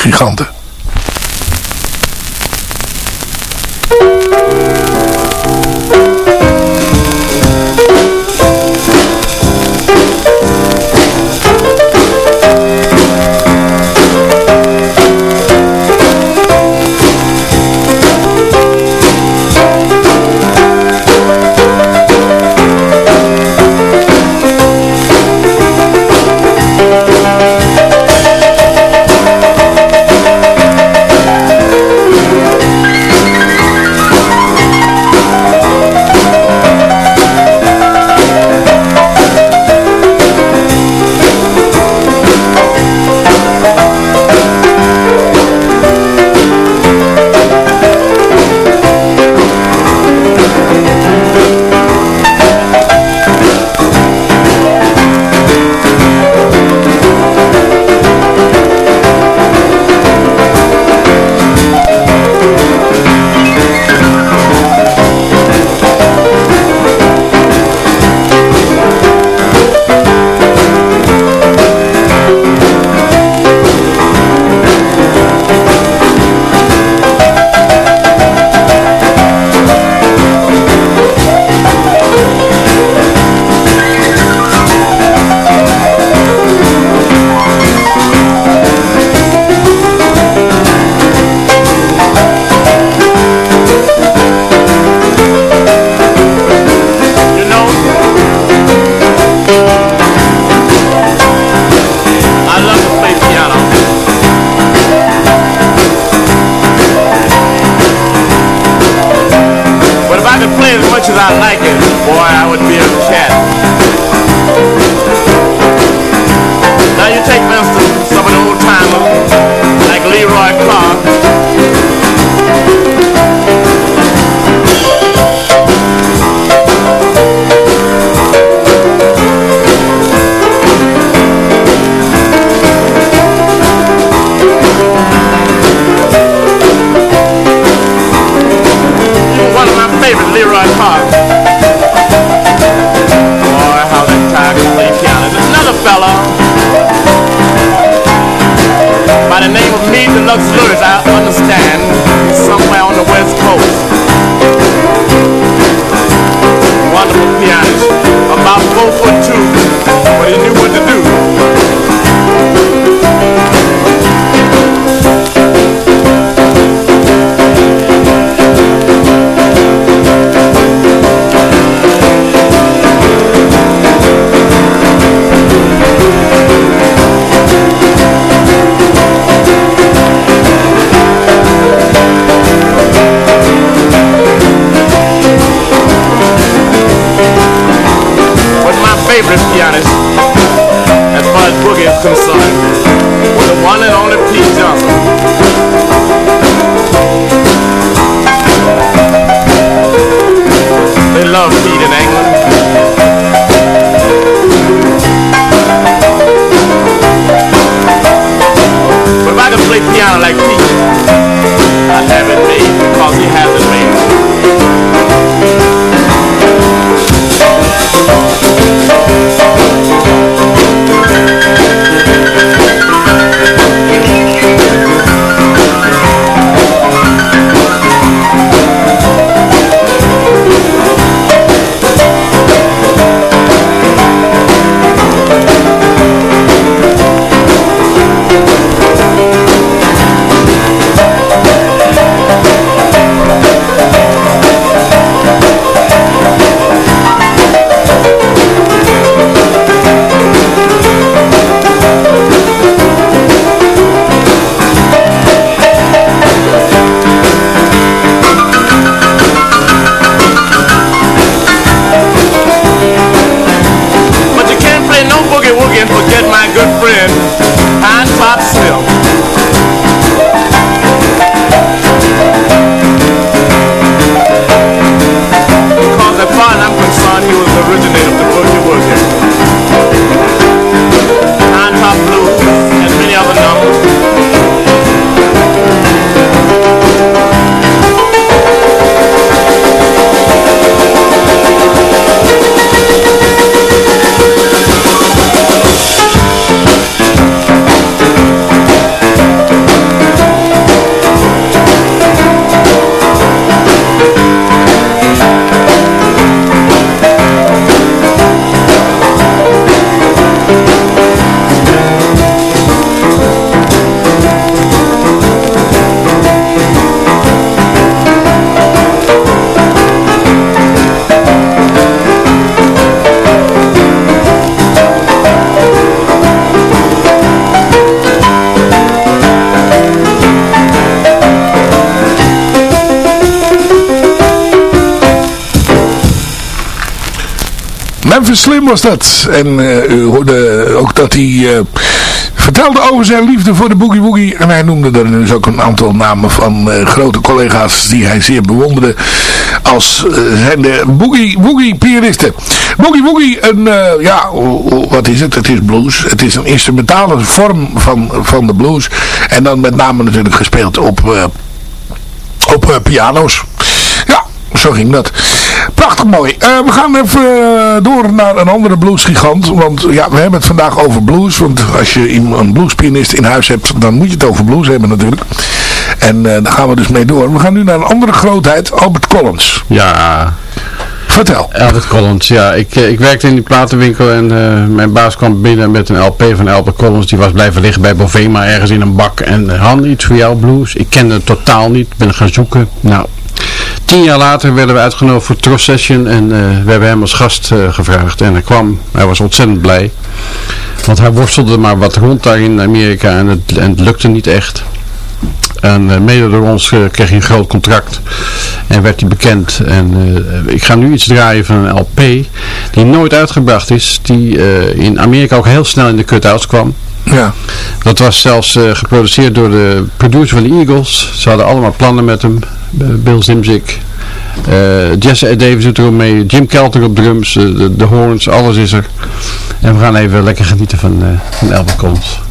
Speaker 4: Memphis Slim was dat. En eh, u hoorde ook dat hij eh, vertelde over zijn liefde voor de boogie woogie. En hij noemde er dus ook een aantal namen van eh, grote collega's die hij zeer bewonderde als zijn de boogie woogie pianisten. Boogie woogie, een, ja, wat is het? Het is blues. Het is een instrumentale vorm van, van de blues. En dan met name natuurlijk gespeeld op, op piano's. Ja, zo ging dat. Prachtig mooi. Uh, we gaan even uh, door naar een andere bluesgigant. Want ja, we hebben het vandaag over blues. Want als je een bluespianist in huis hebt, dan moet je het over blues hebben natuurlijk. En uh, daar gaan we dus mee door. We gaan nu naar een andere grootheid, Albert Collins.
Speaker 5: Ja...
Speaker 4: Vertel.
Speaker 5: Albert Collins, ja. Ik, ik werkte in die platenwinkel en mijn baas kwam binnen met een LP van Albert Collins. Die was blijven liggen bij Bovema ergens in een bak. En Han, iets voor jou blues. Ik kende het totaal niet. Ben gaan zoeken. Nou, Tien jaar later werden we uitgenodigd voor Trust Session en uh, we hebben hem als gast uh, gevraagd. En hij kwam, hij was ontzettend blij. Want hij worstelde maar wat rond daar in Amerika en het, en het lukte niet echt. En uh, mede door ons kreeg hij een groot contract en werd hij bekend. En ik ga nu iets draaien van een LP die nooit uitgebracht is. Die in Amerika ook heel snel in de cut-outs kwam.
Speaker 4: Ja.
Speaker 5: Dat was zelfs geproduceerd door de producer van de Eagles. Ze hadden allemaal plannen met hem. Eh, Bill Zimzik. Uh, Jesse Davis doet er mee. Jim Kelter op drums. Uh, de, horns. Alles is er. En we gaan even lekker genieten van, uh, van.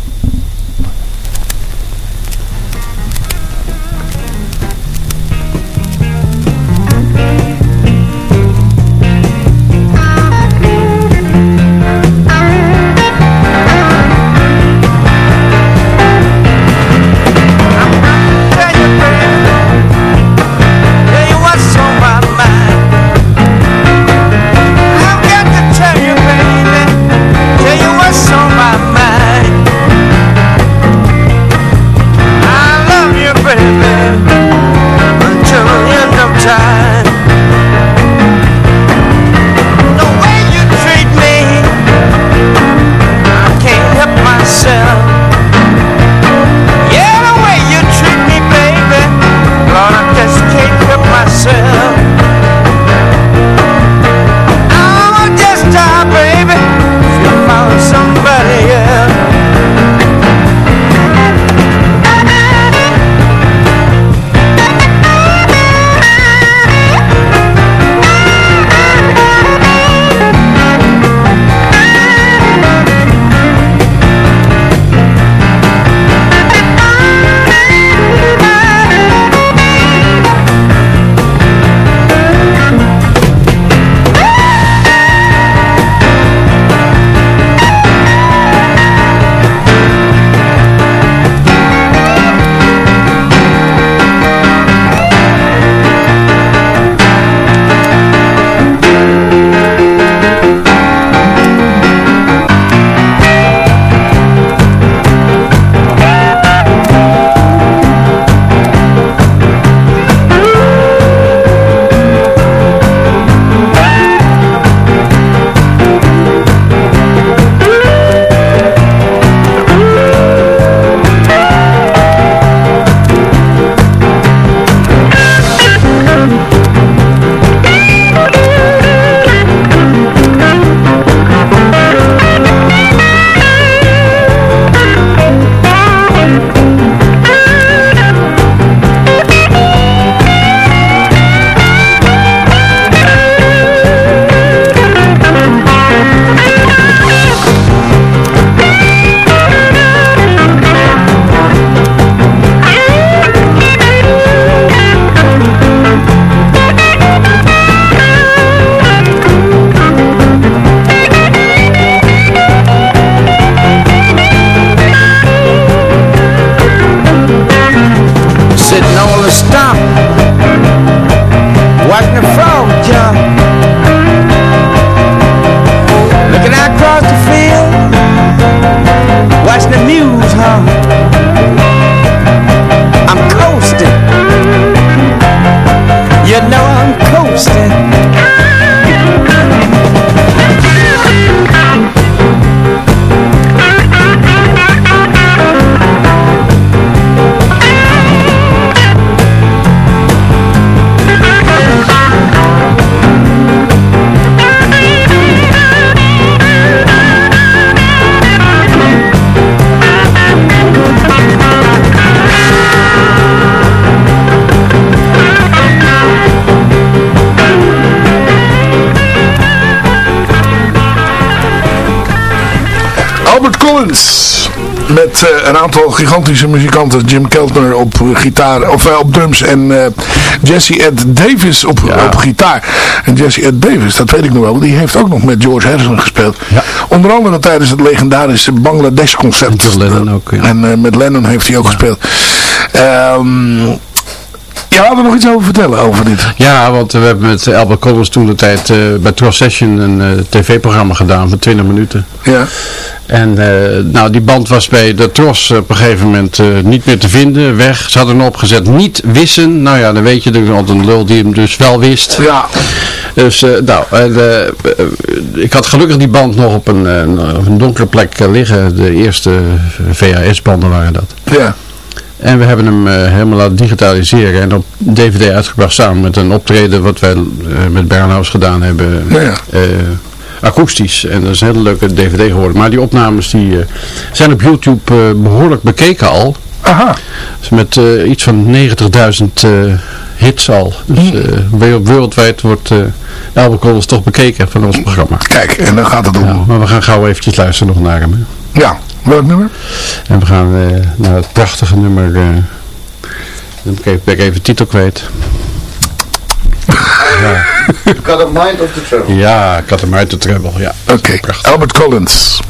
Speaker 4: Met eh, een aantal gigantische muzikanten. Jim Keltner op gitaar, of eh, op drums en eh, Jesse Ed Davis op, op gitaar. En Jesse Ed Davis, dat weet ik nog wel, die heeft ook nog met George Harrison gespeeld. Onder andere tijdens het legendarische Bangladesh concert.
Speaker 5: Lennon ook, ja.
Speaker 4: En met Lennon heeft hij ook gespeeld. Ehm ja, we nog iets over vertellen over dit.
Speaker 5: Ja, want we hebben met Albert Collins toen de tijd eh, bij Tross Session een eh, tv-programma gedaan van 20 minuten.
Speaker 4: Ja.
Speaker 5: En eh, nou, die band was bij de Tros op een gegeven moment niet meer te vinden, weg. Ze hadden hem opgezet, niet wissen. Nou ja, dan weet je, er altijd een lul die hem dus wel wist.
Speaker 4: Ja.
Speaker 5: Dus, nou, ik had gelukkig die band nog op een, een donkere plek liggen. De eerste VHS-banden waren dat.
Speaker 4: Ja.
Speaker 5: En we hebben hem eh, helemaal laten digitaliseren en op DVD uitgebracht samen met een optreden wat wij eh, met Bernhaus gedaan hebben. eh, akoestisch. En dat is een hele leuke DVD geworden. Maar die opnames die, zijn op YouTube eh, behoorlijk bekeken al.
Speaker 4: Aha.
Speaker 5: Dus met iets van 90.000 eh, hits al. Dus wereld- wereldwijd wordt uh, Collins toch bekeken van ons programma.
Speaker 4: Kijk, en dan gaat het om.
Speaker 5: Ja, maar we gaan gauw eventjes luisteren nog naar hem. hè.
Speaker 4: Ja, welk nummer?
Speaker 5: En we gaan eh, naar het prachtige nummer. eh, dan ben ik even de titel kwijt. ja.
Speaker 3: Got a mind of the travel.
Speaker 5: Ja, ik had hem uit de treble, ja.
Speaker 4: Oké, Albert Collins.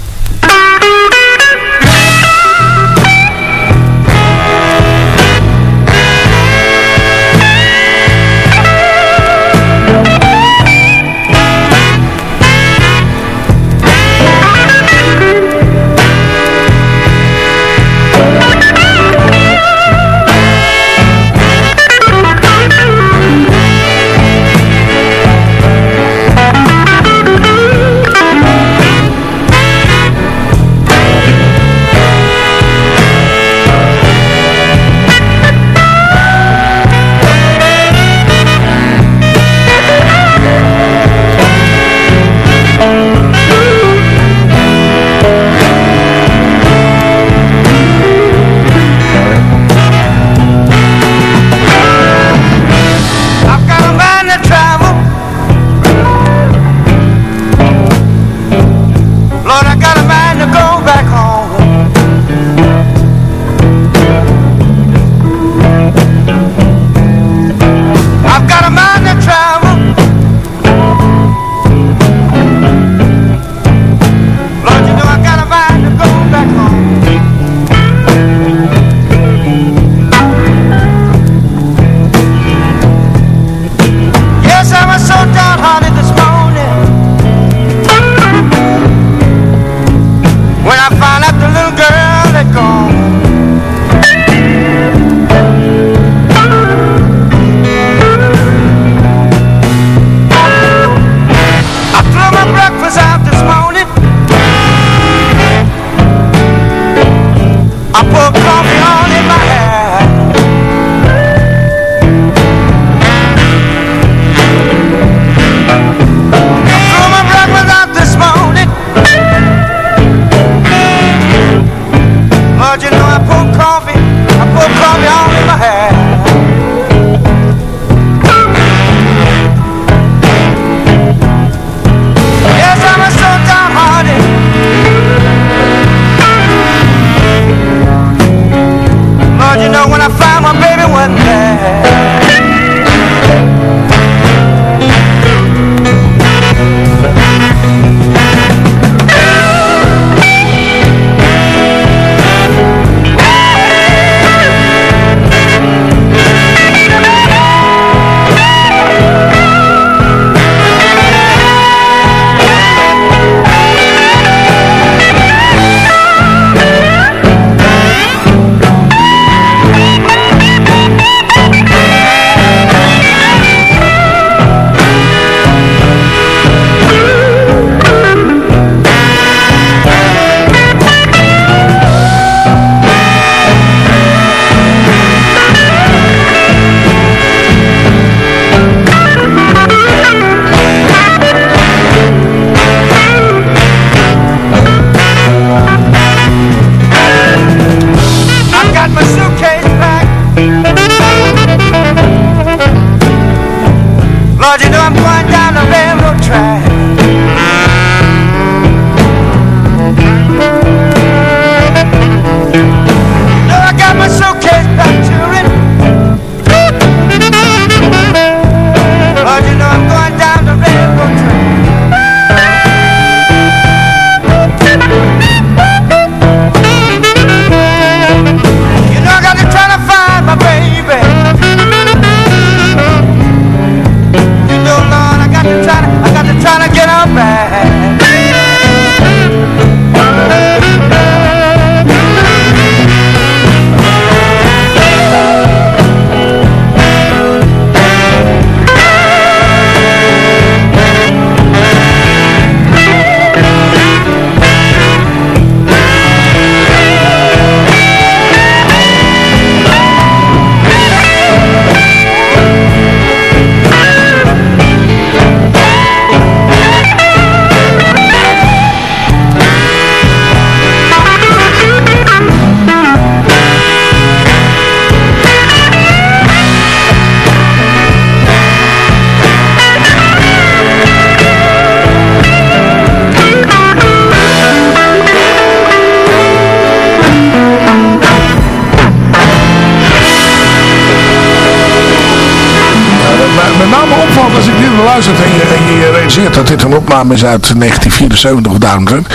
Speaker 4: Realiseert dat dit een opname is uit 1974 of daaromtrent.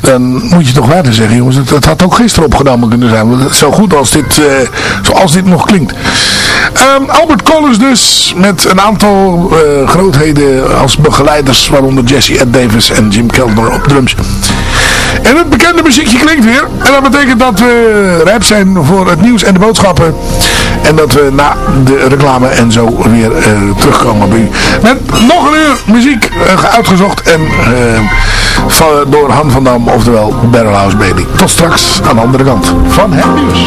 Speaker 4: Dan moet je toch verder zeggen, jongens, het had ook gisteren opgenomen kunnen zijn. Zo goed als dit, eh, zoals dit nog klinkt. Ehm, Albert Collins dus, met een aantal eh, grootheden als begeleiders, waaronder Jesse Ed Davis en Jim Keltner op drums. En het bekende muziekje klinkt weer. En dat betekent dat we rijp zijn voor het nieuws en de boodschappen. En dat we na de reclame en zo weer eh, terugkomen bij u. Met nog een uur muziek eh, uitgezocht en eh, door Han van Dam, oftewel Barrelhouse Baby. Tot straks aan de andere kant van het nieuws.